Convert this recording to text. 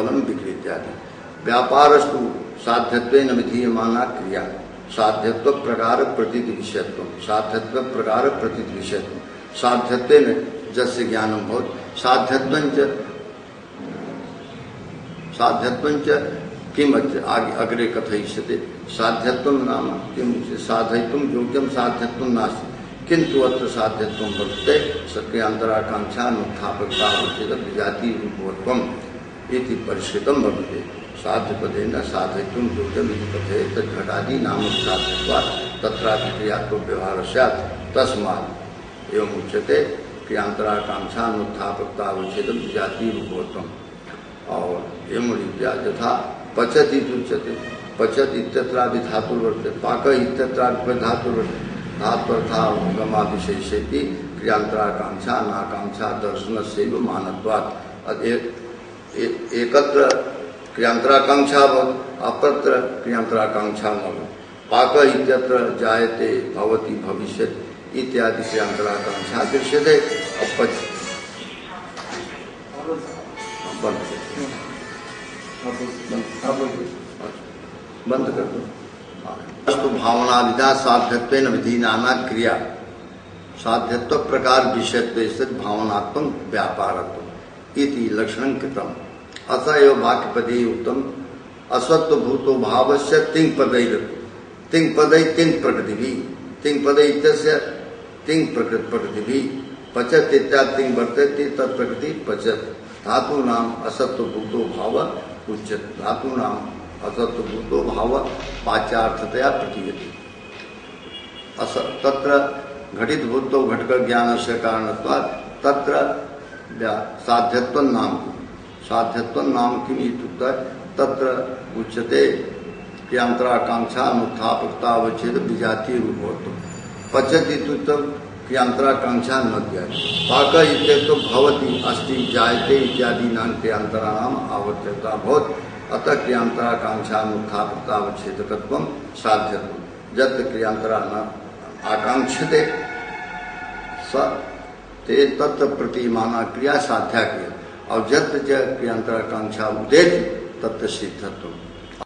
फलम इत्यादि व्यापारस्तु साध्यत्व विधीयमाना क्रिया। साध्यत्व प्रकार प्रतीत विषयत्व साध्यत्व प्रकार प्रतीत विषयत्व साध्यत्व जस्य ज्ञानम बहुत साध्यत्व साध्यत्व किम अग्रे कथयिष्यते। साध्यत्व नाम किम साधयितुम योग्यम साध्यत्व नास्ति। किंतु अत्र साध्यत्व वर्तते। सक्रियांतराकांक्षा अनुत्थापकता उचित विजाति रूपवत्वम इति परिष्कृतम भवते। साध्यपदे न साधयितुम योग्यम इति कथयेत घटादि नाम साध्यत्वात् तत्रापि क्रियात्व व्यवहार स्यात्। तस्मात् एवं उच्यते क्रियांतराकांक्षा अनुत्थापकता उचित विजाति रूपवत्वम और एवं रीत्या यथा पचति उच्यते। पचत इत्यत्रादि धातु वर्तते। पाक इत्यत्रादि धातु वर्तते। धात्वर्था गमा विशेष क्रियांतराकांक्षा नाकांक्षा दर्शन से मानत्वात् एकत्र क्रियांतराकांक्षा अपत्र क्रियांतराकांक्षा पाक इत्यत्र जायते भवति भविष्य इत्यादि क्रियांतराकांक्षा दृश्यते। अपच। बंद कर। दो। अस्तु भावना विधा साध्यत्व विधि नाना क्रिया। साध्यत्व प्रकार विषयत्व स्थित भावनात्मक व्यापारत्व इति लक्षण कृतम। अतएव वाक्यपदे उत्तम असत्व भूतो भाव से तिंग पदय तिंग पदय तिंग प्रकृति भी तिंग पदय तिंग प्रकृति प्रकृति पचत। इत्यादि वर्तते तत्प्रकृति पचत धातु नाम असत्व भूतो भाव उच्चत धातु नाम असत्व भूतो भाव वाच्यार्थतया प्रतीयते। अस तत्र घटित भूतो घटक ज्ञान से कारण तत्र साध्यत्व नाम साध्यत्व नाम किम तत्र उच्यते क्रियांतराकांक्षा अनुत्थापकता अवच्छेद विजातीय रूप पचती क्रियांतराकांक्षा न दिया पाक इत्येतो भवति, अस्ति, जायते इत्यादि नाम क्रियांतराणाम आवश्यकता बहुत अतः क्रियांतराकांक्षानुत्थापतावच्छेदकत्व साध्यत्व। जत क्रियांतरा न आकांक्षते स ते तत्व प्रतिमाना क्रिया साध्या क्रिया और जत क्रियांतराकांक्षा उदेत तत्व सिद्धत्व।